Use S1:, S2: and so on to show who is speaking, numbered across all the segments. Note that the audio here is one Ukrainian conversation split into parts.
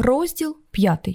S1: Розділ 5.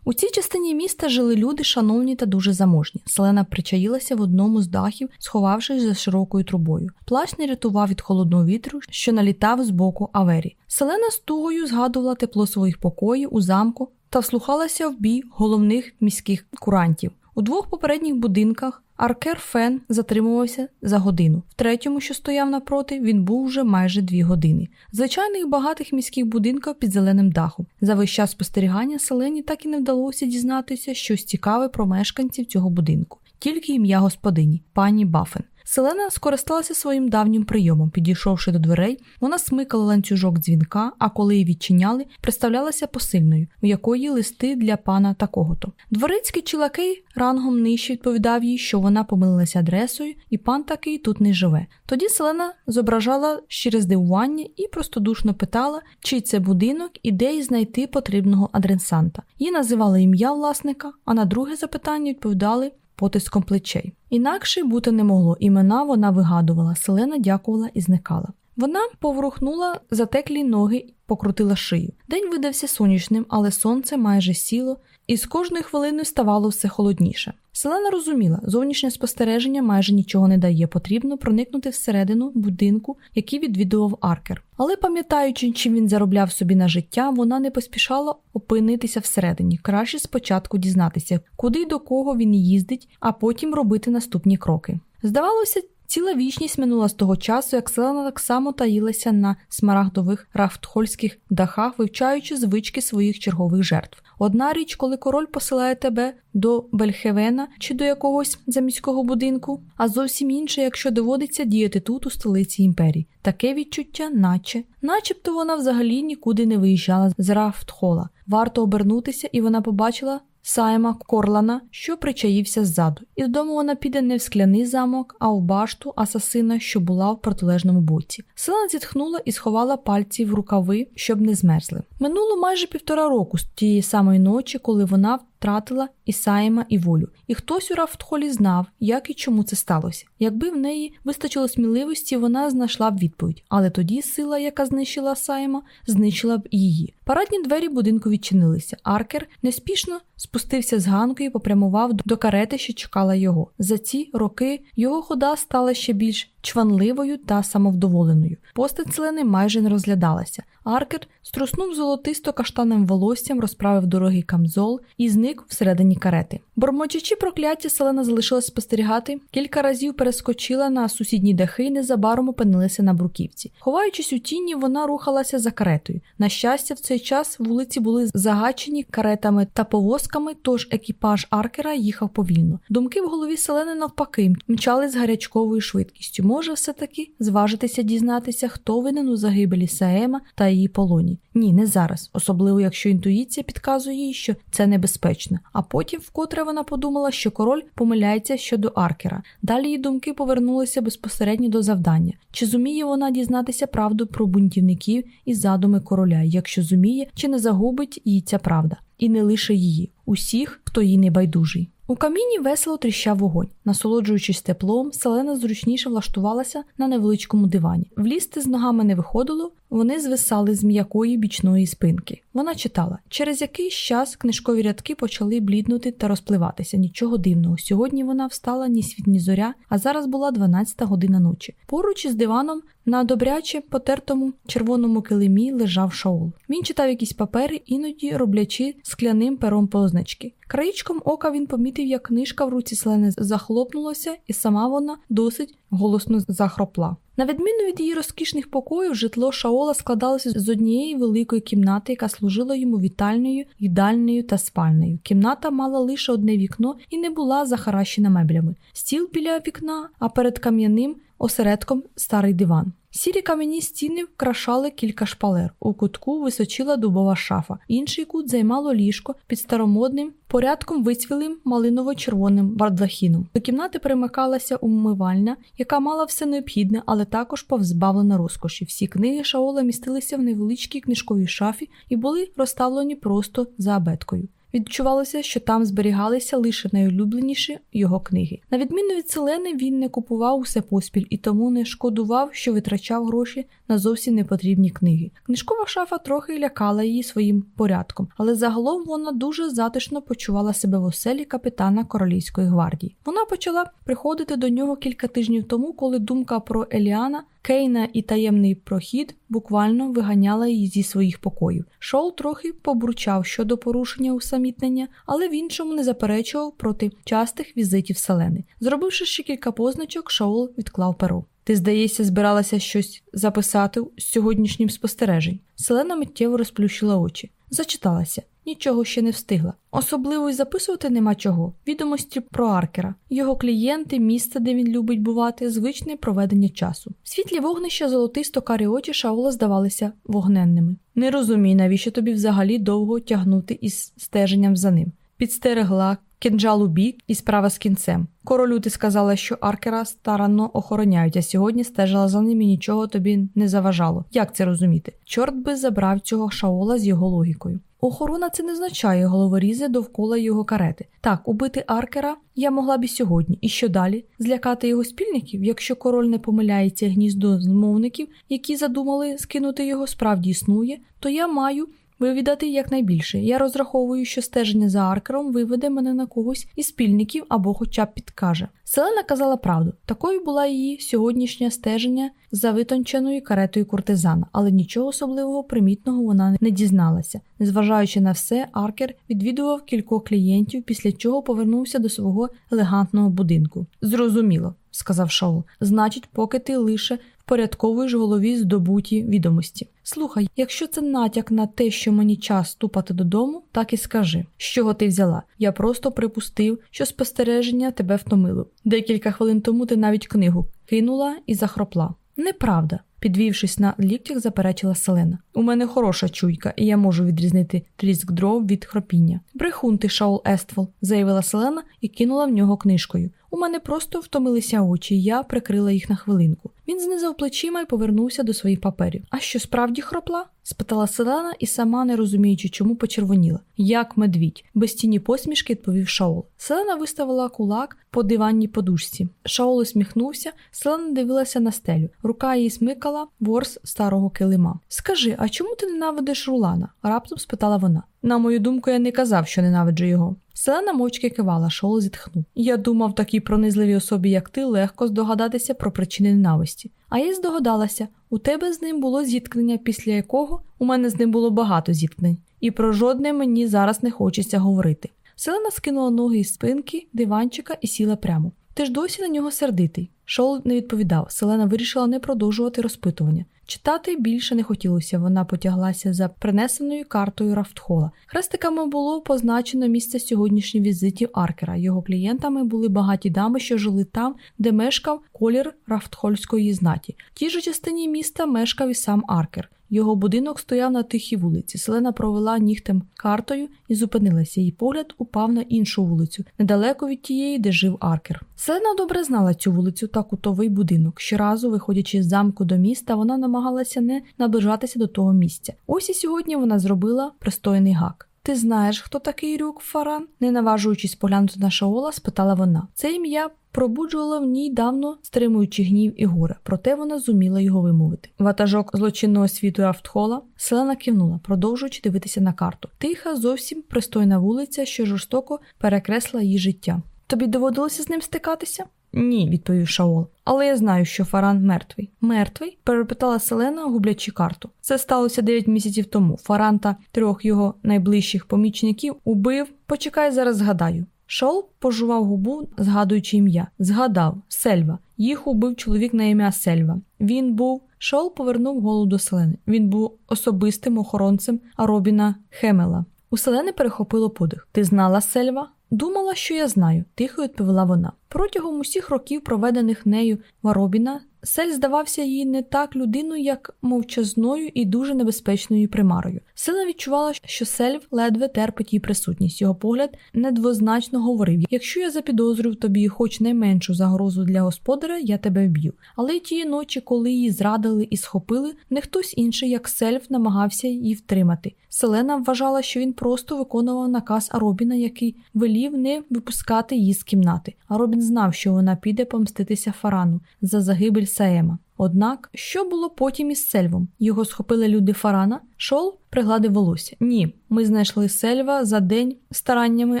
S1: У цій частині міста жили люди, шановні та дуже заможні. Селена причаїлася в одному з дахів, сховавшись за широкою трубою. Плащ не рятував від холодного вітру, що налітав з боку Авері. Селена з тугою згадувала тепло своїх покоїв у замку та вслухалася в бій головних міських курантів. У двох попередніх будинках Аркер Фен затримувався за годину. В третьому, що стояв напроти, він був вже майже дві години. Звичайних багатих міських будинків під зеленим дахом. За весь час спостерігання селені так і не вдалося дізнатися щось цікаве про мешканців цього будинку, тільки ім'я господині, пані Баффен. Селена скористалася своїм давнім прийомом. Підійшовши до дверей, вона смикала ланцюжок дзвінка, а коли її відчиняли, представлялася посильною, у якої листи для пана такого-то. Дворицький чи лакей рангом нижче відповідав їй, що вона помилилася адресою, і пан такий тут не живе. Тоді Селена зображала щире здивування і простодушно питала, чий це будинок і де й знайти потрібного адресанта. Їй називали ім'я власника, а на друге запитання відповідали потиском плечей. Інакше бути не могло, імена вона вигадувала, селена дякувала і зникала. Вона поворухнула затеклі ноги, покрутила шию. День видався сонячним, але сонце майже сіло, і з кожною хвилиною ставало все холодніше. Селена розуміла, зовнішнє спостереження майже нічого не дає, потрібно проникнути всередину будинку, який відвідував Аркер. Але пам'ятаючи, чим він заробляв собі на життя, вона не поспішала опинитися всередині. Краще спочатку дізнатися, куди й до кого він їздить, а потім робити наступні кроки. Здавалося, Ціла вічність минула з того часу, як селена так само таїлася на смарагдових рафтхольських дахах, вивчаючи звички своїх чергових жертв. Одна річ, коли король посилає тебе до Бельхевена чи до якогось заміського будинку, а зовсім інше, якщо доводиться діяти тут, у столиці імперії. Таке відчуття, наче, начебто вона взагалі нікуди не виїжджала з Рафтхола. Варто обернутися, і вона побачила Сайма Корлана, що причаївся ззаду, і додому вона піде не в скляний замок, а в башту асасина, що була в протилежному боці. Селена зітхнула і сховала пальці в рукави, щоб не змерзли. Минуло майже півтора року з тієї самої ночі, коли вона втратила Ісаїма і волю, і хтось у Рафтхолі знав, як і чому це сталося. Якби в неї вистачило сміливості, вона знайшла б відповідь, але тоді сила, яка знищила Сайма, знищила б її. Парадні двері будинку відчинилися. Аркер неспішно спустився з ганку і попрямував до карети, що чекала його. За ці роки його хода стала ще більш чванливою та самовдоволеною. Постать селени майже не розглядалася. Аркер струснув золотисто каштаним волоссям, розправив дорогий камзол і зник всередині карети. Бормочачи прокляття, селена залишилась спостерігати, кілька разів перескочила на сусідні дахи і незабаром опинилася на бруківці. Ховаючись у тіні, вона рухалася за каретою. На щастя, в цей час вулиці були загачені каретами та повозками, тож екіпаж Аркера їхав повільно. Думки в голові селени навпаки мчали з гарячковою швидкістю. Може, все таки зважитися дізнатися, хто винен у загибелі Саема та її полоні. Ні, не зараз, особливо якщо інтуїція підказує їй, що це небезпечно. А потім, вкотре вона подумала, що король помиляється щодо Аркера. Далі її думки повернулися безпосередньо до завдання. Чи зуміє вона дізнатися правду про бунтівників і задуми короля? Якщо зуміє, чи не загубить їй ця правда? І не лише її, усіх, хто їй не байдужий. У каміні весело тріщав вогонь. Насолоджуючись теплом, селена зручніше влаштувалася на невеличкому дивані. Влізти з ногами не виходило, вони звисали з м'якої бічної спинки. Вона читала. Через якийсь час книжкові рядки почали бліднути та розпливатися. Нічого дивного. Сьогодні вона встала ні світ, ні зоря, а зараз була 12 година ночі. Поруч із диваном на добряче потертому червоному килимі лежав Шаол. Він читав якісь папери, іноді роблячи скляним пером позначки. Краєчком ока він помітив, як книжка в руці селени захлопнулася, і сама вона досить голосно захропла. На відміну від її розкішних покоїв, житло Шаола складалося з однієї великої кімнати, яка служила йому вітальною, їдальнею та спальнею. Кімната мала лише одне вікно і не була захаращена меблями. Стіл біля вікна, а перед кам'яним осередком старий диван. Сірі кам'яні стіни вкрашали кілька шпалер. У кутку височила дубова шафа. Інший кут займало ліжко під старомодним, порядком вицвілим малиново-червоним бардахіном. До кімнати примикалася умивальня, яка мала все необхідне, але також повзбавлена розкоші. Всі книги Шаола містилися в невеличкій книжковій шафі і були розставлені просто за абеткою. Відчувалося, що там зберігалися лише найулюбленіші його книги. На відміну від Селени, він не купував усе поспіль і тому не шкодував, що витрачав гроші на зовсім непотрібні книги. Книжкова шафа трохи лякала її своїм порядком, але загалом вона дуже затишно почувала себе в оселі капітана королівської гвардії. Вона почала приходити до нього кілька тижнів тому, коли думка про Еліана Кейна і таємний прохід буквально виганяла її зі своїх покоїв. Шоу трохи побручав щодо порушення усамітнення, але в іншому не заперечував проти частих візитів Селени. Зробивши ще кілька позначок, Шоул відклав перо. Ти, здається, збиралася щось записати з сьогоднішнім спостережень. Селена миттєво розплющила очі. Зачиталася, нічого ще не встигла. Особливо й записувати нема чого. Відомості про аркера, його клієнти, місце, де він любить бувати, звичне проведення часу. Світлі вогнища золотисто карі очі Шаула здавалися вогненними. Не розумій, навіщо тобі взагалі довго тягнути із стеженням за ним. Підстерегла кинджал у бік і справа з кінцем. Королю ти сказала, що аркера старанно охороняють, а сьогодні стежила за ним і нічого тобі не заважало. Як це розуміти? Чорт би забрав цього шаола з його логікою. Охорона це не означає головорізи довкола його карети. Так, убити аркера я могла б і сьогодні. І що далі? Злякати його спільників, якщо король не помиляється гніздо змовників, які задумали скинути його, справді існує, то я маю вивідати якнайбільше. Я розраховую, що стеження за аркером виведе мене на когось із спільників або хоча б підкаже. Селена казала правду. Такою була її сьогоднішнє стеження за витонченою каретою куртизана, але нічого особливого примітного вона не дізналася. Незважаючи на все, Аркер відвідував кількох клієнтів, після чого повернувся до свого елегантного будинку. Зрозуміло, сказав Шоу. Значить, поки ти лише впорядковуєш голові здобуті відомості. Слухай, якщо це натяк на те, що мені час ступати додому, так і скажи, з чого ти взяла. Я просто припустив, що спостереження тебе втомило. Декілька хвилин тому ти навіть книгу кинула і захропла. Неправда. Підвівшись на ліктях, заперечила Селена. У мене хороша чуйка, і я можу відрізнити тріск дров від хропіння. Брехун ти, Шаул Ествол, заявила Селена і кинула в нього книжкою. У мене просто втомилися очі, я прикрила їх на хвилинку. Він знизав плечима і повернувся до своїх паперів. А що справді хропла? спитала Селена і сама не розуміючи, чому почервоніла. Як медвідь, без тіні посмішки відповів Шаол. Селена виставила кулак по диванній подушці. Шаол усміхнувся, Селена дивилася на стелю. Рука її смикала ворс старого килима. Скажи, а чому ти ненавидиш Рулана? раптом спитала вона. На мою думку, я не казав, що ненавиджу його. Селена мовчки кивала, Шоул зітхнув. Я думав, такій пронизливій особі, як ти, легко здогадатися про причини ненависті. А я здогадалася, у тебе з ним було зіткнення, після якого у мене з ним було багато зіткнень, і про жодне мені зараз не хочеться говорити. Селена скинула ноги із спинки, диванчика і сіла прямо. Ти ж досі на нього сердитий. Шоул не відповідав. Селена вирішила не продовжувати розпитування. Читати більше не хотілося, вона потяглася за принесеною картою Рафтхола. Хрестиками було позначено місце сьогоднішніх візитів Аркера. Його клієнтами були багаті дами, що жили там, де мешкав колір Рафтхольської знаті. В тій же частині міста мешкав і сам Аркер. Його будинок стояв на тихій вулиці. Селена провела нігтем картою і зупинилася. Її погляд упав на іншу вулицю, недалеко від тієї, де жив Аркер. Селена добре знала цю вулицю та кутовий будинок. Щоразу, виходячи з замку до міста, вона намагалася не наближатися до того місця. Ось і сьогодні вона зробила пристойний гак. Ти знаєш, хто такий Рюк Фаран? не наважуючись поглянути на Шаола, спитала вона. Це ім'я пробуджувала в ній давно стримуючи гнів і горе, проте вона зуміла його вимовити. Ватажок злочинного світу Рафтхола селена кивнула, продовжуючи дивитися на карту. Тиха, зовсім пристойна вулиця, що жорстоко перекресла її життя. Тобі доводилося з ним стикатися? Ні, відповів Шаол. Але я знаю, що Фаран мертвий. Мертвий? перепитала Селена, гублячи карту. Це сталося дев'ять місяців тому. Фаран та трьох його найближчих помічників убив. Почекай, зараз згадаю. Шол пожував губу, згадуючи ім'я. Згадав Сельва. Їх убив чоловік на ім'я Сельва. Він був. Шол повернув голову до Селени. Він був особистим охоронцем Робіна Хемела. У Селени перехопило подих. Ти знала Сельва? Думала, що я знаю, тихо відповіла вона. Протягом усіх років, проведених нею в Аробіна, Сель здавався їй не так людиною, як мовчазною і дуже небезпечною примарою. Сила відчувала, що Сельв ледве терпить її присутність. Його погляд недвозначно говорив: якщо я запідозрюю тобі хоч найменшу загрозу для господаря, я тебе вб'ю. Але тієї ночі, коли її зрадили і схопили, не хтось інший, як Сельв, намагався її втримати. Селена вважала, що він просто виконував наказ Аробіна, який велів не випускати її з кімнати. Аробін знав, що вона піде помститися Фарану за загибель Саема. Однак, що було потім із сельвом? Його схопили люди Фарана. Шаол пригладив волосся. Ні, ми знайшли сельва за день стараннями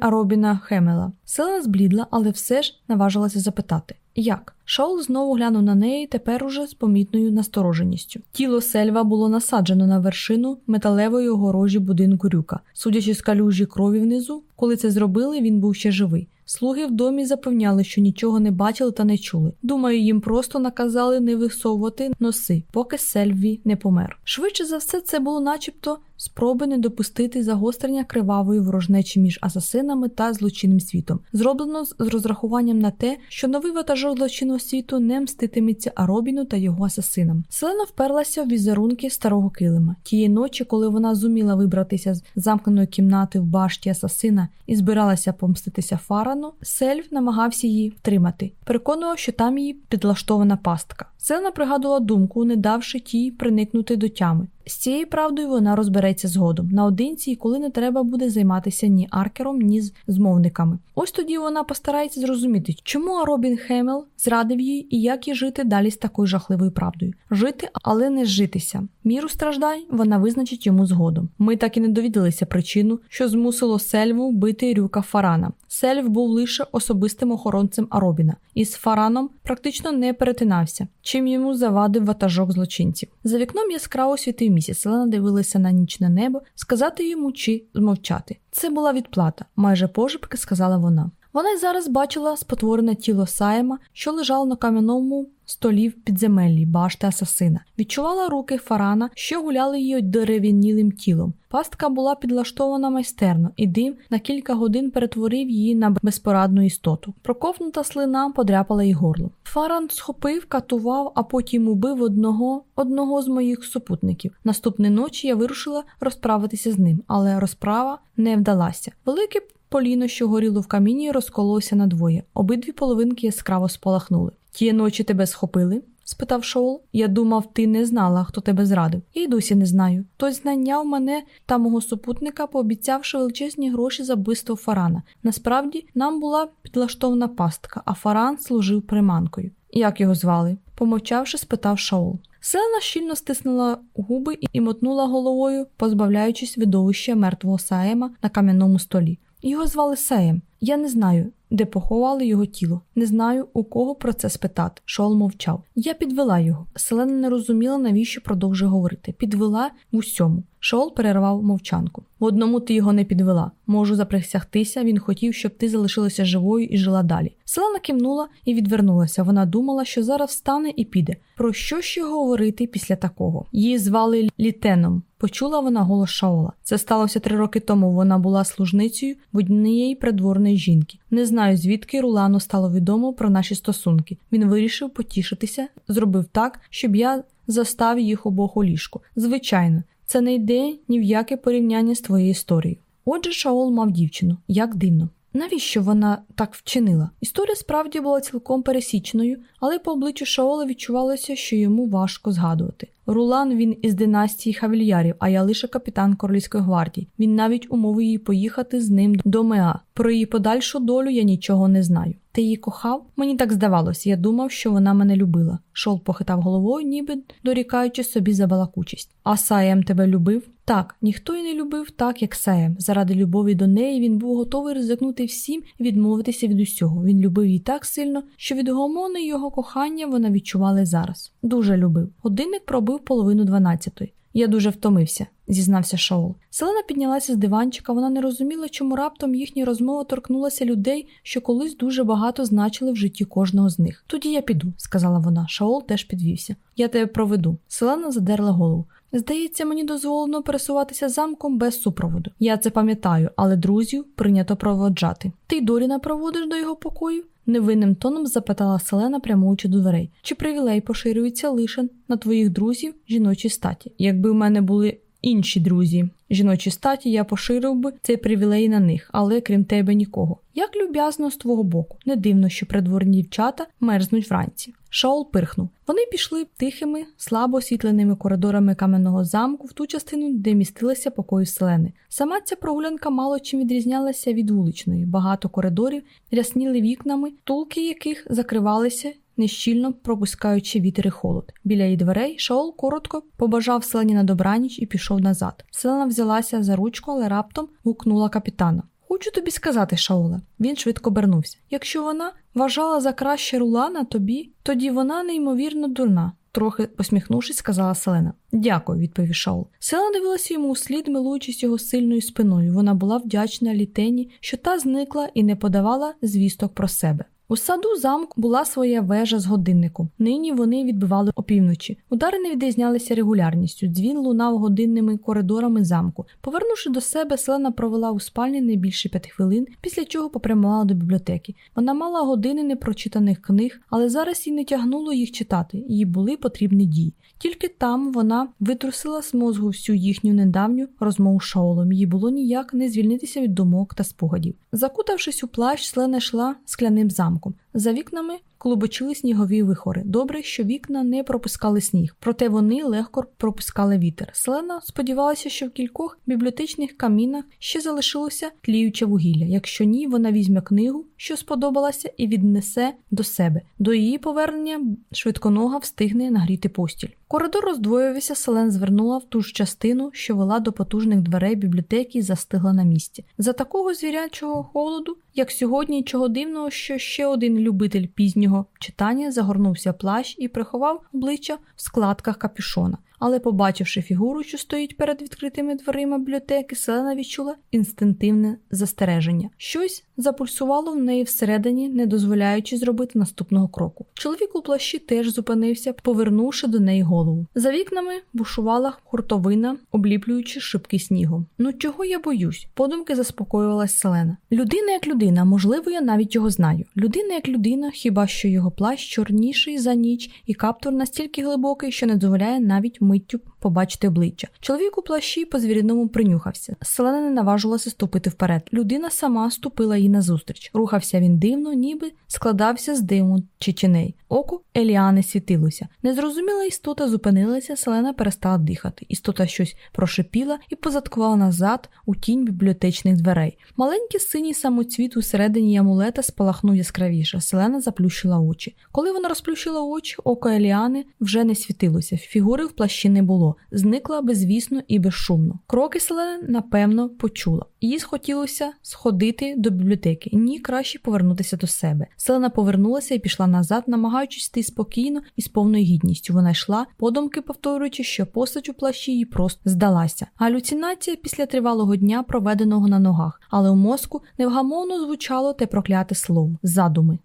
S1: Аробіна Хемела. Селена зблідла, але все ж наважилася запитати. Як? Шаол знову глянув на неї тепер уже з помітною настороженістю. Тіло сельва було насаджено на вершину металевої огорожі будинку Рурка. Судячи з калюжі крові внизу, коли це зробили, він був ще живий. Слуги в домі запевняли, що нічого не бачили та не чули. Думаю, їм просто наказали не висовувати носи, поки Сельві не помер. Швидше за все, це було, начебто, спроби не допустити загострення кривавої ворожнечі між асасинами та злочинним світом, зроблено з розрахуванням на те, що новий ватажок злочинного світу не мститиметься Аробіну та його асасинам. Селена вперлася в візерунки старого килима. Тієї ночі, коли вона зуміла вибратися з замкненої кімнати в башті асасина і збиралася помститися Фарану, Сельв намагався її втримати, переконував, що там її підлаштована пастка. Селена пригадувала думку, не давши тій приникнути до тями. З цією правдою вона розбереться згодом наодинці, і коли не треба буде займатися ні Аркером, ні з змовниками. Ось тоді вона постарається зрозуміти, чому Аробін Хемел зрадив їй і як їй жити далі з такою жахливою правдою. Жити, але не житися. Міру страждань вона визначить йому згодом. Ми так і не довідалися причину, що змусило Сельву вбити рюка Фарана. Сельв був лише особистим охоронцем Аробіна і з Фараном практично не перетинався, чим йому завадив ватажок злочинців. За вікном яскраво світив місяць. Селена дивилася на нічне небо, сказати йому чи змовчати. Це була відплата, майже пожепки сказала вона. Вона й зараз бачила спотворене тіло Саєма, що лежало на кам'яному столі в підземеллі, башти асасина. Відчувала руки фарана, що гуляли її дерев'янілим тілом. Пастка була підлаштована майстерно, і дим на кілька годин перетворив її на безпорадну істоту. Проковнута слина подряпала їй горло. Фаран схопив, катував, а потім убив одного одного з моїх супутників. Наступної ночі я вирушила розправитися з ним, але розправа не вдалася. Велике Поліно, що горіло в каміні, розкололося надвоє. Обидві половинки яскраво спалахнули. Тієї ночі тебе схопили? спитав Шоул. Я думав, ти не знала, хто тебе зрадив. Я й досі не знаю. Хтось знайняв мене та мого супутника, пообіцявши величезні гроші за вбивство Фарана. Насправді, нам була підлаштована пастка, а Фаран служив приманкою. Як його звали? Помовчавши, спитав Шоул. Селена щільно стиснула губи і мотнула головою, позбавляючись видовища мертвого Саєма на кам'яному столі. Його звали Сеєм. Я не знаю, де поховали його тіло. Не знаю, у кого про це спитати. Шол мовчав. Я підвела його. Селена не розуміла, навіщо продовжує говорити. Підвела в усьому. Шол перервав мовчанку. В одному ти його не підвела. Можу заприсягтися, він хотів, щоб ти залишилася живою і жила далі. Селена кивнула і відвернулася. Вона думала, що зараз встане і піде. Про що ще говорити після такого? Її звали Літеном. Почула вона голос Шаола. Це сталося три роки тому. Вона була служницею в однієї придворної жінки. Не знаю, звідки Рулану стало відомо про наші стосунки. Він вирішив потішитися, зробив так, щоб я застав їх обох у ліжку. Звичайно, це не йде ні в яке порівняння з твоєю історією. Отже, Шаол мав дівчину, як дивно. Навіщо вона так вчинила? Історія справді була цілком пересічною, але по обличчю Шаола відчувалося, що йому важко згадувати. Рулан він із династії Хавільярів, а я лише капітан Королівської гвардії. Він навіть умовив її поїхати з ним до Меа. Про її подальшу долю я нічого не знаю. Ти її кохав? Мені так здавалося, я думав, що вона мене любила. Шол похитав головою, ніби дорікаючи собі за балакучість. А Саєм тебе любив? Так, ніхто й не любив так, як Саєм. Заради любові до неї він був готовий ризикнути всім і відмовитися від усього. Він любив її так сильно, що від гомони його кохання вона відчувала зараз. Дуже любив. Годинник пробив половину дванадцятої. Я дуже втомився, зізнався Шоул. Селена піднялася з диванчика, вона не розуміла, чому раптом їхня розмова торкнулася людей, що колись дуже багато значили в житті кожного з них. Тоді я піду, сказала вона. Шаол теж підвівся. Я тебе проведу. Селена задерла голову. Здається, мені дозволено пересуватися замком без супроводу. Я це пам'ятаю, але друзів прийнято проводжати. Ти Доріна проводиш до його покоїв? Невинним тоном запитала Селена, прямуючи до дверей. Чи привілей поширюється лише на твоїх друзів жіночій статі? Якби в мене були інші друзі. Жіночі статі я поширив би цей привілей на них, але крім тебе нікого. Як люб'язно з твого боку, не дивно, що придворні дівчата мерзнуть вранці. Шаол пирхнув. Вони пішли тихими, слабо освітленими коридорами кам'яного замку в ту частину, де містилися покої селени. Сама ця прогулянка мало чим відрізнялася від вуличної. Багато коридорів рясніли вікнами, тулки яких закривалися нещільно пропускаючи вітер і холод. Біля її дверей Шаол коротко побажав селені на добраніч і пішов назад. Селена взялася за ручку, але раптом гукнула капітана. Хочу тобі сказати, Шаоле. Він швидко обернувся. Якщо вона вважала за краще рулана тобі, тоді вона неймовірно дурна. Трохи посміхнувшись, сказала Селена. Дякую, відповів Шаул. Селена дивилася йому у слід, милуючись його сильною спиною. Вона була вдячна літені, що та зникла і не подавала звісток про себе. У саду замку була своя вежа з годинником. Нині вони відбивали опівночі. Удари не відрізнялися регулярністю. Дзвін лунав годинними коридорами замку. Повернувши до себе, селена провела у спальні не більше п'яти хвилин, після чого попрямувала до бібліотеки. Вона мала години непрочитаних книг, але зараз їй не тягнуло їх читати. Їй були потрібні дії. Тільки там вона витрусила з мозгу всю їхню недавню розмову з Шаолом. Їй було ніяк не звільнитися від думок та спогадів. Закутавшись у плащ, Слена йшла скляним замком. За вікнами клубочили снігові вихори. Добре, що вікна не пропускали сніг, проте вони легко пропускали вітер. Селена сподівалася, що в кількох бібліотечних камінах ще залишилося тліюче вугілля. Якщо ні, вона візьме книгу, що сподобалася, і віднесе до себе. До її повернення швидконога встигне нагріти постіль. Коридор роздвоювався, Селен звернула в ту ж частину, що вела до потужних дверей бібліотеки і застигла на місці. За такого звірячого холоду, як сьогодні, чого дивного, що ще один любитель пізнього читання загорнувся плащ і приховав обличчя в складках капюшона але, побачивши фігуру, що стоїть перед відкритими дверима бібліотеки, Селена відчула інстинктивне застереження. Щось запульсувало в неї всередині, не дозволяючи зробити наступного кроку. Чоловік у плащі теж зупинився, повернувши до неї голову. За вікнами бушувала хуртовина, обліплюючи шибки снігом. Ну чого я боюсь? Подумки заспокоювалась Селена. Людина як людина, можливо, я навіть його знаю. Людина як людина, хіба що його плащ чорніший за ніч, і каптур настільки глибокий, що не дозволяє навіть YouTube. Побачити обличчя. Чоловік у плащі по звіріному принюхався. Селена не наважилася ступити вперед. Людина сама ступила їй назустріч. Рухався він дивно, ніби складався з диму чи чиней. Око Еліани світилося. Незрозуміла істота зупинилася, селена перестала дихати. Істота щось прошипіла і позадкувала назад у тінь бібліотечних дверей. Маленький синій самоцвіт у середині амулета спалахнув яскравіше. Селена заплющила очі. Коли вона розплющила очі, око Еліани вже не світилося. Фігури в плащі не було, зникла безвісно і безшумно. Кроки селени, напевно, почула. Їй схотілося сходити до бібліотеки. Ні, краще повернутися до себе. Селена повернулася і пішла назад, намагаючись йти спокійно і з повною гідністю. Вона йшла, подумки повторюючи, що постать у плащі їй просто здалася. Галюцинація після тривалого дня, проведеного на ногах, але у мозку невгамовно звучало те прокляте слово задуми.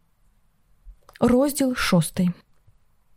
S1: Розділ шостий.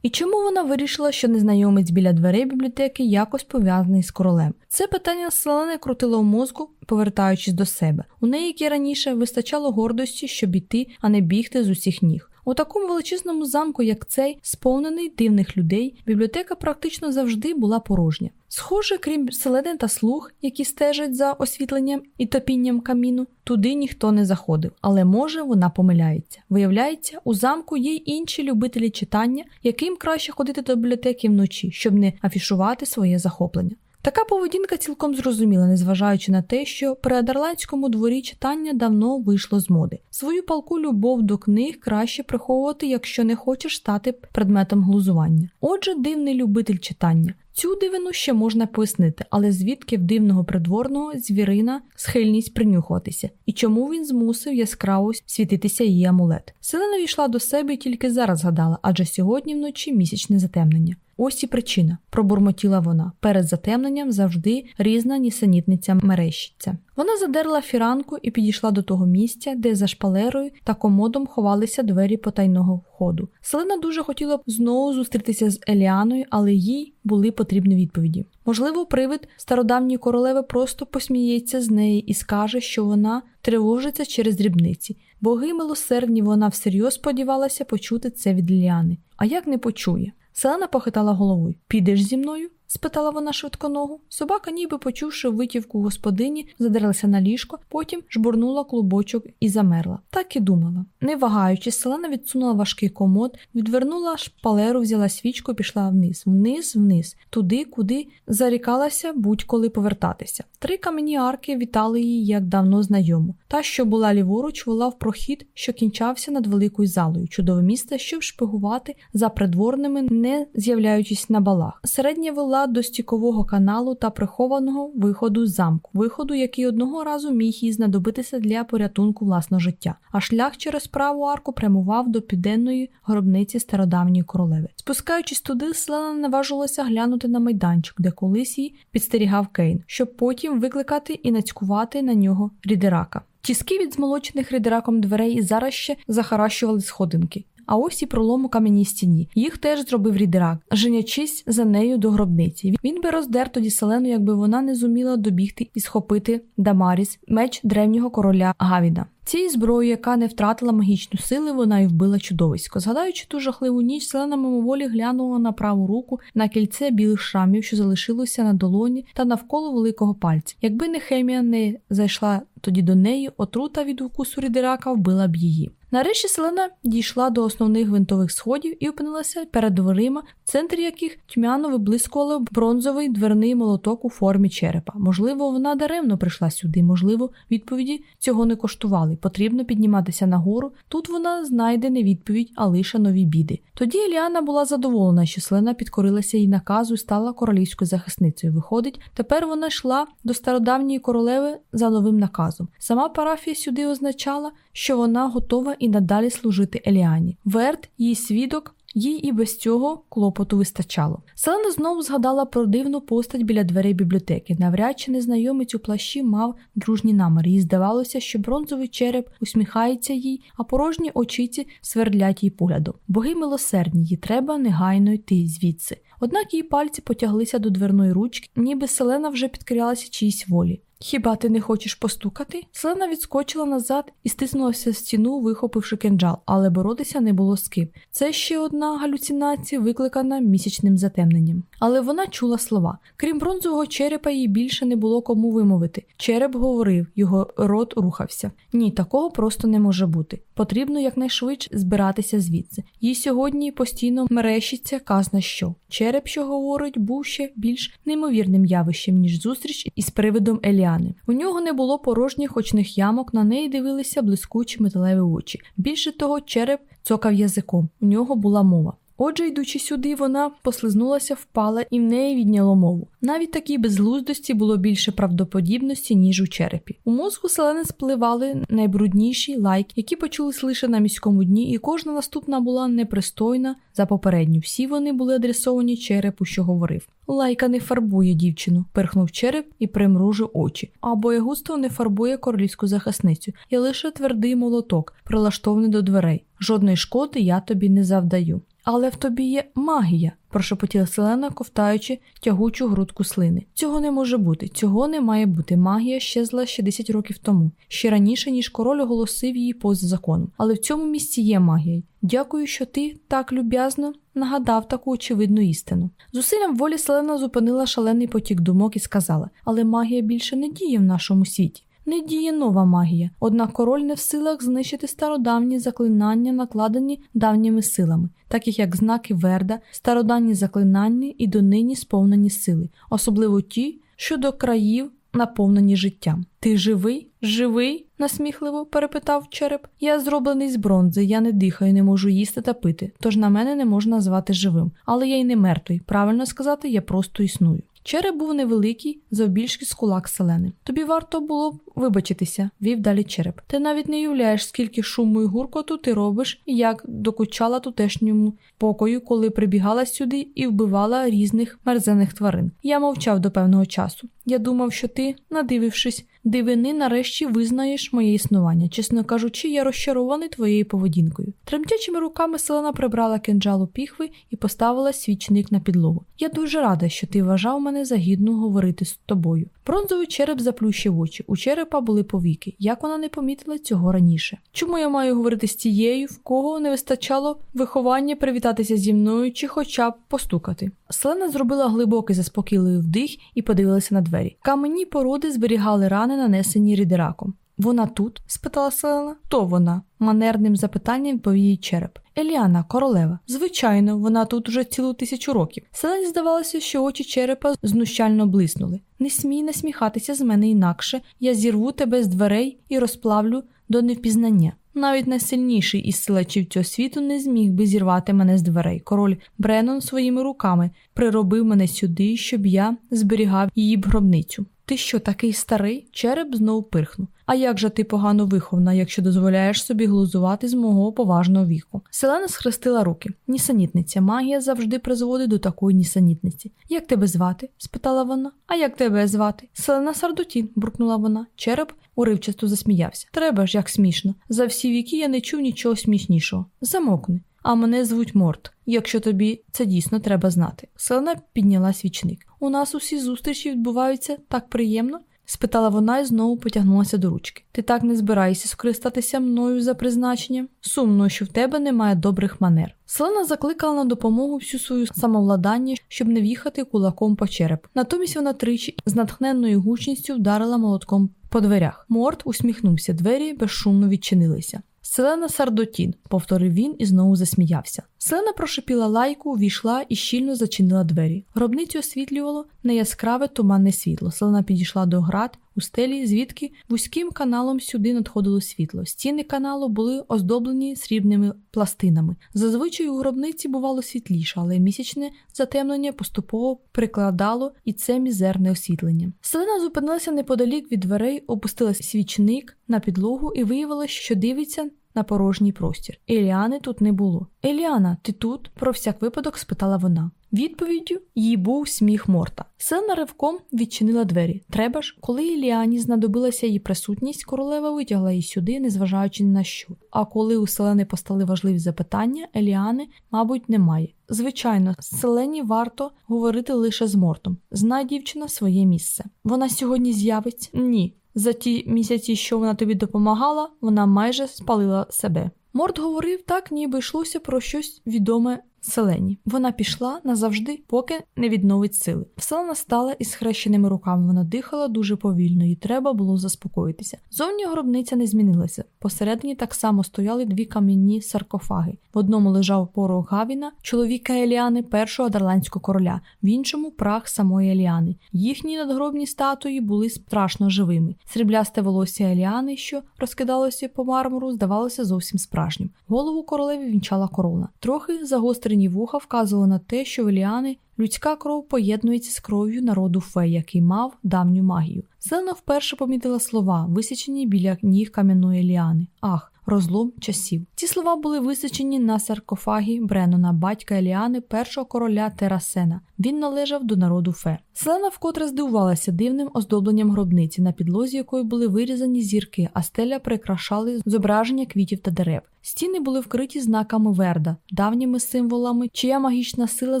S1: І чому вона вирішила, що незнайомець біля дверей бібліотеки якось пов'язаний з королем? Це питання Селени крутило в мозку, повертаючись до себе. У неї, як і раніше, вистачало гордості, щоб іти, а не бігти з усіх ніг. У такому величезному замку, як цей, сповнений дивних людей, бібліотека практично завжди була порожня. Схоже, крім селедин та слуг, які стежать за освітленням і топінням каміну, туди ніхто не заходив, але може вона помиляється. Виявляється, у замку є й інші любителі читання, яким краще ходити до бібліотеки вночі, щоб не афішувати своє захоплення. Така поведінка цілком зрозуміла, незважаючи на те, що при адерландському дворі читання давно вийшло з моди. Свою палку любов до книг краще приховувати, якщо не хочеш стати предметом глузування. Отже, дивний любитель читання. Цю дивину ще можна пояснити, але звідки в дивного придворного звірина схильність принюхуватися, і чому він змусив яскраво світитися її амулет. Селена війшла до себе і тільки зараз згадала, адже сьогодні вночі місячне затемнення. Ось і причина, пробурмотіла вона. Перед затемненням завжди різна нісенітниця мерещиться. Вона задерла фіранку і підійшла до того місця, де за шпалерою та комодом ховалися двері потайного входу. Селена дуже хотіла б знову зустрітися з Еліаною, але їй були потрібні відповіді. Можливо, привид стародавньої королеви просто посміється з неї і скаже, що вона тривожиться через дрібниці. Боги милосердні, вона всерйоз сподівалася почути це від Ліани. А як не почує? Селена похитала головою. Підеш зі мною? спитала вона швидконогу. Собака, ніби почувши витівку господині, задерлася на ліжко, потім жбурнула клубочок і замерла. Так і думала. Не вагаючись, селена відсунула важкий комод, відвернула шпалеру, взяла свічку і пішла вниз, вниз, вниз, туди, куди зарікалася будь-коли повертатися. Три кам'яні арки вітали її як давно знайому. Та, що була ліворуч, вела в прохід, що кінчався над великою залою, чудове місце, щоб шпигувати за придворними, не з'являючись на балах. Середня вела до стікового каналу та прихованого виходу з замку, виходу, який одного разу міг їй знадобитися для порятунку власного життя. А шлях через праву арку прямував до південної гробниці стародавньої королеви. Спускаючись туди, Селена наважилася глянути на майданчик, де колись її підстерігав Кейн, щоб потім викликати і нацькувати на нього рідерака. Тіски від змолочених рідераком дверей зараз ще захаращували сходинки а ось і пролом у кам'яній стіні. Їх теж зробив рідерак, женячись за нею до гробниці. Він би роздер тоді селену, якби вона не зуміла добігти і схопити Дамаріс, меч древнього короля Гавіда. Цією зброєю, яка не втратила магічну сили, вона й вбила чудовисько. Згадаючи ту жахливу ніч, селена мимоволі глянула на праву руку на кільце білих шрамів, що залишилося на долоні та навколо великого пальця. Якби не хемія не зайшла тоді до неї, отрута від укусу рідерака вбила б її. Нарешті селена дійшла до основних гвинтових сходів і опинилася перед дверима, в центрі яких тьмяно виблискувало бронзовий дверний молоток у формі черепа. Можливо, вона даремно прийшла сюди, можливо, відповіді цього не коштували. Потрібно підніматися нагору. Тут вона знайде не відповідь, а лише нові біди. Тоді Еліана була задоволена, що селена підкорилася їй наказу і стала королівською захисницею. Виходить, тепер вона йшла до стародавньої королеви за новим наказом. Сама парафія сюди означала, що вона готова і надалі служити Еліані. Верт, її свідок, їй і без цього клопоту вистачало. Селена знову згадала про дивну постать біля дверей бібліотеки. Навряд чи незнайомець у плащі мав дружні намери. Їй здавалося, що бронзовий череп усміхається їй, а порожні очиці свердлять їй поглядом. Боги милосердні, їй треба негайно йти звідси. Однак її пальці потяглися до дверної ручки, ніби селена вже підкорялася чиїсь волі. Хіба ти не хочеш постукати? Селена відскочила назад і стиснулася в стіну, вихопивши кинджал, але боротися не було з ким. Це ще одна галюцинація, викликана місячним затемненням. Але вона чула слова. Крім бронзового черепа, їй більше не було кому вимовити. Череп говорив, його рот рухався. Ні, такого просто не може бути. Потрібно якнайшвидше збиратися звідси. Їй сьогодні постійно мерещиться казна що. Череп, що говорить, був ще більш неймовірним явищем, ніж зустріч із привидом Еліани. У нього не було порожніх очних ямок, на неї дивилися блискучі металеві очі. Більше того, череп цокав язиком. У нього була мова. Отже, йдучи сюди, вона послизнулася, впала і в неї відняло мову. Навіть такій безглуздості було більше правдоподібності, ніж у черепі. У мозку селени спливали найбрудніші лайки, які почулись лише на міському дні, і кожна наступна була непристойна за попередню. Всі вони були адресовані черепу, що говорив. Лайка не фарбує дівчину, перхнув череп і примружив очі. А боягусто не фарбує королівську захисницю. Я лише твердий молоток, прилаштований до дверей. Жодної шкоди я тобі не завдаю. Але в тобі є магія, прошепотіла Селена, ковтаючи тягучу грудку слини. Цього не може бути, цього не має бути. Магія щезла ще 10 років тому, ще раніше, ніж король оголосив її поза законом. Але в цьому місці є магія. Дякую, що ти так люб'язно нагадав таку очевидну істину. Зусиллям волі Селена зупинила шалений потік думок і сказала: Але магія більше не діє в нашому світі не діє нова магія, однак король не в силах знищити стародавні заклинання, накладені давніми силами, таких як знаки Верда, стародавні заклинання і донині сповнені сили, особливо ті, що до країв наповнені життям. Ти живий? Живий? насміхливо перепитав череп. Я зроблений з бронзи, я не дихаю, не можу їсти та пити, тож на мене не можна назвати живим. Але я й не мертвий. Правильно сказати, я просто існую. Череп був невеликий, завбільшки з кулак селени. Тобі варто було б вибачитися, вів далі череп. Ти навіть не уявляєш, скільки шуму і гуркоту ти робиш і як докучала тутешньому покою, коли прибігала сюди і вбивала різних мерзених тварин. Я мовчав до певного часу. Я думав, що ти, надивившись, дивини, нарешті визнаєш моє існування. Чесно кажучи, я розчарований твоєю поведінкою. Тремтячими руками селена прибрала кинджалу піхви і поставила свічник на підлогу. Я дуже рада, що ти вважав мене за гідну говорити з тобою. Бронзовий череп заплющив очі. У черепа були повіки. Як вона не помітила цього раніше? Чому я маю говорити з тією, в кого не вистачало виховання привітатися зі мною чи хоча б постукати? Селена зробила глибокий заспокійливий вдих і подивилася на двері. Каменні породи зберігали рани, нанесені рідераком. Вона тут? спитала Селена. Хто вона? манерним запитанням відповів їй череп. Еліана, королева. Звичайно, вона тут уже цілу тисячу років. Селені здавалося, що очі черепа знущально блиснули. Не смій насміхатися з мене інакше, я зірву тебе з дверей і розплавлю до невпізнання. Навіть найсильніший із силачів цього світу не зміг би зірвати мене з дверей. Король Бренон своїми руками приробив мене сюди, щоб я зберігав її б гробницю. Ти що, такий старий? Череп знову пирхнув. А як же ти погано вихована, якщо дозволяєш собі глузувати з мого поважного віку? Селена схрестила руки. Нісенітниця, магія завжди призводить до такої нісенітниці. Як тебе звати? спитала вона. А як тебе звати? Селена Сардутін, буркнула вона. Череп уривчасто засміявся. Треба ж, як смішно. За всі віки я не чув нічого смішнішого. Замокни. А мене звуть Морт, якщо тобі це дійсно треба знати. Селена підняла свічник. У нас усі зустрічі відбуваються так приємно спитала вона і знову потягнулася до ручки. Ти так не збираєшся скористатися мною за призначенням? Сумно, що в тебе немає добрих манер. Селена закликала на допомогу всю свою самовладання, щоб не в'їхати кулаком по череп. Натомість вона тричі з натхненною гучністю вдарила молотком по дверях. Морт усміхнувся, двері безшумно відчинилися. Селена Сардотін, повторив він і знову засміявся. Селена прошипіла лайку, увійшла і щільно зачинила двері. Гробницю освітлювало неяскраве туманне світло. Селена підійшла до град у стелі, звідки вузьким каналом сюди надходило світло. Стіни каналу були оздоблені срібними пластинами. Зазвичай у гробниці бувало світліше, але місячне затемнення поступово прикладало і це мізерне освітлення. Селена зупинилася неподалік від дверей, опустила свічник на підлогу і виявила, що дивиться на порожній простір. Еліани тут не було. Еліана, ти тут? про всяк випадок спитала вона. Відповіддю їй був сміх Морта. Селена ривком відчинила двері. Треба ж, коли Еліані знадобилася її присутність, королева витягла її сюди, незважаючи на що. А коли у Селени постали важливі запитання, Еліани, мабуть, немає. Звичайно, Селені варто говорити лише з Мортом. Знай дівчина своє місце. Вона сьогодні з'явиться? Ні. За ті місяці, що вона тобі допомагала, вона майже спалила себе. Морд говорив так, ніби йшлося про щось відоме Селені. Вона пішла назавжди, поки не відновить сили. Селена стала із схрещеними руками. Вона дихала дуже повільно, і треба було заспокоїтися. Зовні гробниця не змінилася. Посередині так само стояли дві кам'яні саркофаги. В одному лежав порох Гавіна, чоловіка Еліани, першого адерландського короля, в іншому прах самої Еліани. Їхні надгробні статуї були страшно живими. Сріблясте волосся Еліани, що розкидалося по мармуру, здавалося зовсім справжнім. Голову королеві вінчала корона. Трохи загострені вуха вказували на те, що в Еліани людська кров поєднується з кров'ю народу фей, який мав давню магію. Селена вперше помітила слова, висічені біля ніг кам'яної Еліани. Ах, розлом часів. Ці слова були висічені на саркофагі Бренона, батька Еліани, першого короля Терасена. Він належав до народу Фе. Селена вкотре здивувалася дивним оздобленням гробниці, на підлозі якої були вирізані зірки, а стеля прикрашали зображення квітів та дерев. Стіни були вкриті знаками Верда, давніми символами, чия магічна сила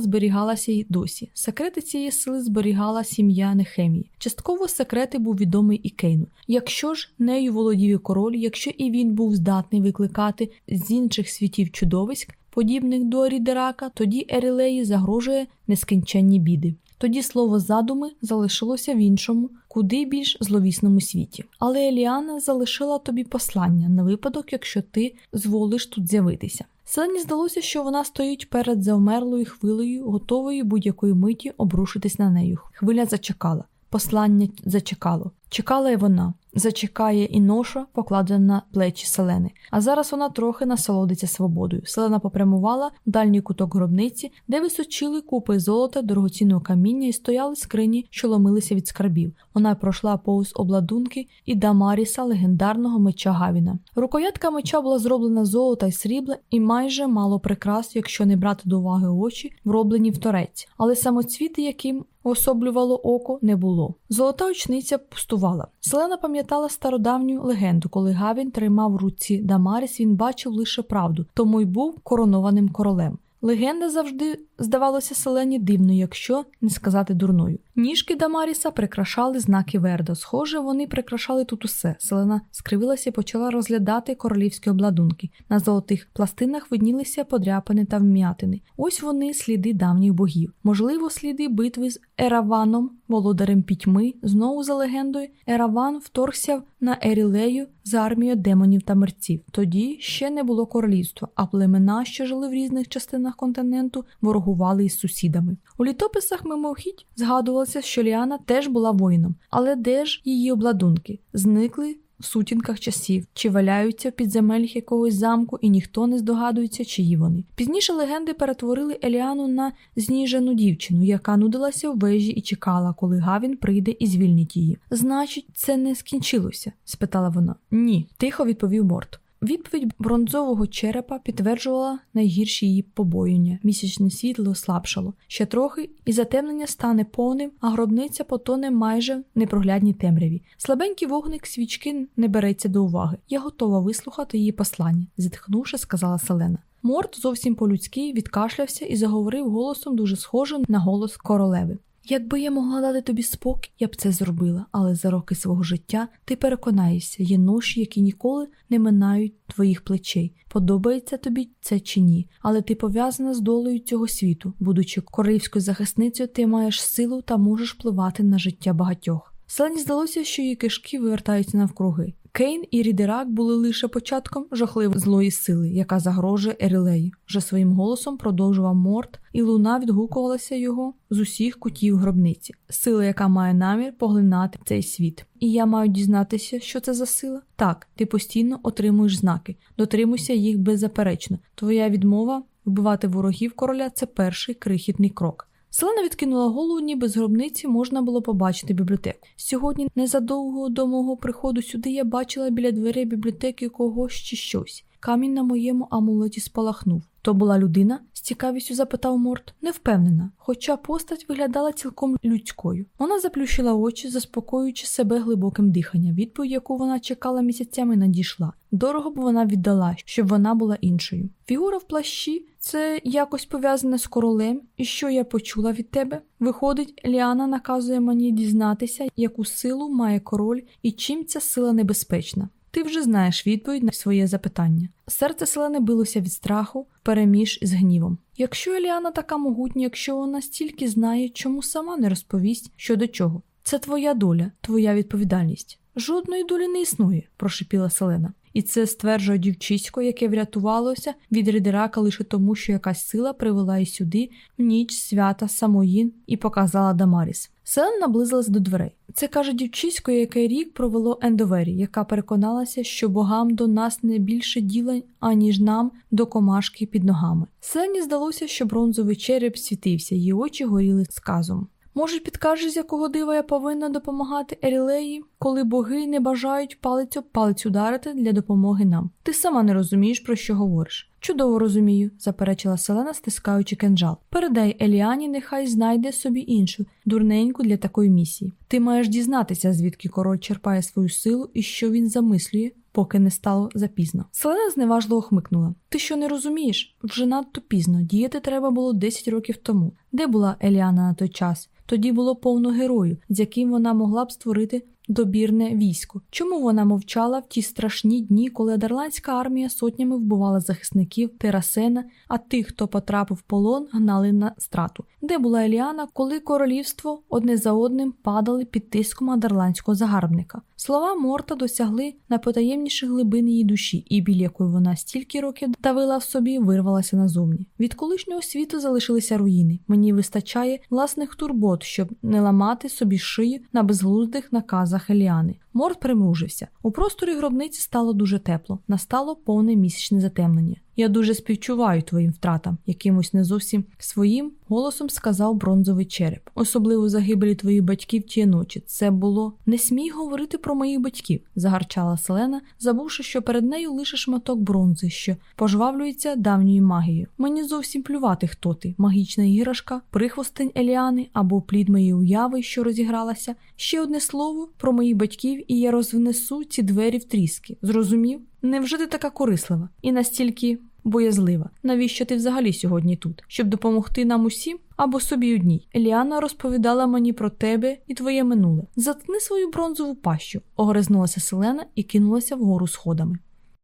S1: зберігалася й досі. Секрети цієї сили зберігала сім'я Нехемії. Частково секрети був відомий і Кейну. Якщо ж нею володів і король, якщо і він був здатний викликати з інших світів чудовиськ, подібних до Рідерака, тоді Ерілеї загрожує нескінченні біди. Тоді слово задуми залишилося в іншому, куди більш зловісному світі. Але Еліана залишила тобі послання на випадок, якщо ти зволиш тут з'явитися. Селені здалося, що вона стоїть перед завмерлою хвилею, готовою будь-якої миті обрушитись на нею. Хвиля зачекала. Послання зачекало. Чекала й вона. Зачекає і ноша, покладена на плечі селени. А зараз вона трохи насолодиться свободою. Селена попрямувала в дальній куток гробниці, де височили купи золота, дорогоцінного каміння і стояли скрині, що ломилися від скарбів. Вона пройшла повз обладунки і Дамаріса, легендарного меча Гавіна. Рукоятка меча була зроблена золота й срібла і майже мало прикрас, якщо не брати до уваги очі, вроблені в торець, але самоцвіти, яким особлювало око, не було. Золота очниця пустувала. Селена пам'ятала стародавню легенду, коли Гавін тримав в руці Дамаріс, він бачив лише правду, тому й був коронованим королем. Легенда завжди здавалося селені дивною, якщо не сказати дурною. Ніжки Дамаріса прикрашали знаки Верда. Схоже, вони прикрашали тут усе. Селена скривилася і почала розглядати королівські обладунки. На золотих пластинах виднілися подряпини та вм'ятини. Ось вони сліди давніх богів. Можливо, сліди битви з Ераваном, володарем пітьми. Знову за легендою, Ераван вторгся на Ерілею з армією демонів та мерців. Тоді ще не було королівства, а племена, що жили в різних частинах континенту, ворогували із сусідами. У літописах мимохідь згадувалося, що Ліана теж була воїном, але де ж її обладунки? Зникли в сутінках часів, чи валяються в підземеллях якогось замку, і ніхто не здогадується, чиї вони. Пізніше легенди перетворили Еліану на зніжену дівчину, яка нудилася в вежі і чекала, коли Гавін прийде і звільнить її. Значить, це не скінчилося? спитала вона. Ні, тихо відповів Морт. Відповідь бронзового черепа підтверджувала найгірші її побоюння. Місячне світло слабшало ще трохи, і затемнення стане повним, а гробниця потоне майже в непроглядній темряві. Слабенький вогник свічки не береться до уваги. Я готова вислухати її послання, зітхнувши, сказала Селена. Морт зовсім по-людськи відкашлявся і заговорив голосом дуже схожим на голос королеви. Якби я могла дати тобі спокій, я б це зробила, але за роки свого життя ти переконаєшся, є ноші, які ніколи не минають твоїх плечей. Подобається тобі це чи ні, але ти пов'язана з долею цього світу. Будучи королівською захисницею, ти маєш силу та можеш впливати на життя багатьох. Селені здалося, що її кишки вивертаються навкруги. Кейн і Рідерак були лише початком жахливої злої сили, яка загрожує Ерілеї. Вже своїм голосом продовжував Морт, і луна відгукувалася його з усіх кутів гробниці. Сила, яка має намір поглинати цей світ. І я маю дізнатися, що це за сила. Так, ти постійно отримуєш знаки, дотримуйся їх беззаперечно. Твоя відмова вбивати ворогів короля це перший крихітний крок. Селена відкинула голову, ніби з гробниці можна було побачити бібліотеку. Сьогодні, незадовго до мого приходу сюди, я бачила біля дверей бібліотеки когось чи щось. Камінь на моєму амулеті спалахнув. То була людина? з цікавістю запитав Морт. Не впевнена, хоча постать виглядала цілком людською. Вона заплющила очі, заспокоюючи себе глибоким диханням. Відповідь, яку вона чекала місяцями, надійшла. Дорого б вона віддала, щоб вона була іншою. Фігура в плащі це якось пов'язане з королем, і що я почула від тебе? Виходить, Ліана наказує мені дізнатися, яку силу має король і чим ця сила небезпечна. Ти вже знаєш відповідь на своє запитання. Серце селени билося від страху, переміж з гнівом. Якщо Еліана така могутня, якщо вона стільки знає, чому сама не розповість що до чого? Це твоя доля, твоя відповідальність. Жодної долі не існує, прошепіла Селена. І це стверджує дівчисько, яке врятувалося від Рідерака лише тому, що якась сила привела її сюди в ніч свята Самоїн і показала Дамаріс. Селена наблизилась до дверей. Це каже дівчисько, яке рік провело Ендовері, яка переконалася, що богам до нас не більше діла, аніж нам до комашки під ногами. Селені здалося, що бронзовий череп світився, її очі горіли сказом. Може, підкажеш, з якого дива я повинна допомагати Ерілеї, коли боги не бажають палицю палець ударити для допомоги нам. Ти сама не розумієш, про що говориш. Чудово розумію, заперечила Селена, стискаючи кинджал. Передай Еліані, нехай знайде собі іншу, дурненьку для такої місії. Ти маєш дізнатися, звідки король черпає свою силу і що він замислює, поки не стало запізно. Селена зневажливо хмикнула. Ти що не розумієш? Вже надто пізно. Діяти треба було 10 років тому. Де була Еліана на той час? Тоді було повно героїв, з яким вона могла б створити добірне військо. Чому вона мовчала в ті страшні дні, коли адерландська армія сотнями вбивала захисників Терасена, а тих, хто потрапив в полон, гнали на страту? Де була Еліана, коли королівство одне за одним падали під тиском адерландського загарбника? Слова Морта досягли найпотаємніших глибин її душі, і біль якої вона стільки років давила в собі, вирвалася назовні. Від колишнього світу залишилися руїни. Мені вистачає власних турбот, щоб не ламати собі шию на безглуздих наказах Еліани. Морд примружився. У просторі гробниці стало дуже тепло, настало повне місячне затемнення. Я дуже співчуваю твоїм втратам, якимось не зовсім своїм голосом сказав бронзовий череп. Особливо загибелі твоїх батьків тієї ночі. Це було не смій говорити про моїх батьків, загарчала Селена, забувши, що перед нею лише шматок бронзи, що пожвавлюється давньою магією. Мені зовсім плювати, хто ти, магічна іграшка, прихвостень Еліани або плід моєї уяви, що розігралася. Ще одне слово про моїх батьків, і я розвнесу ці двері в тріски. Зрозумів? Невже ти така корислива і настільки боязлива? Навіщо ти взагалі сьогодні тут? Щоб допомогти нам усім або собі одній? Еліана розповідала мені про тебе і твоє минуле. Заткни свою бронзову пащу, огризнулася Селена і кинулася вгору сходами.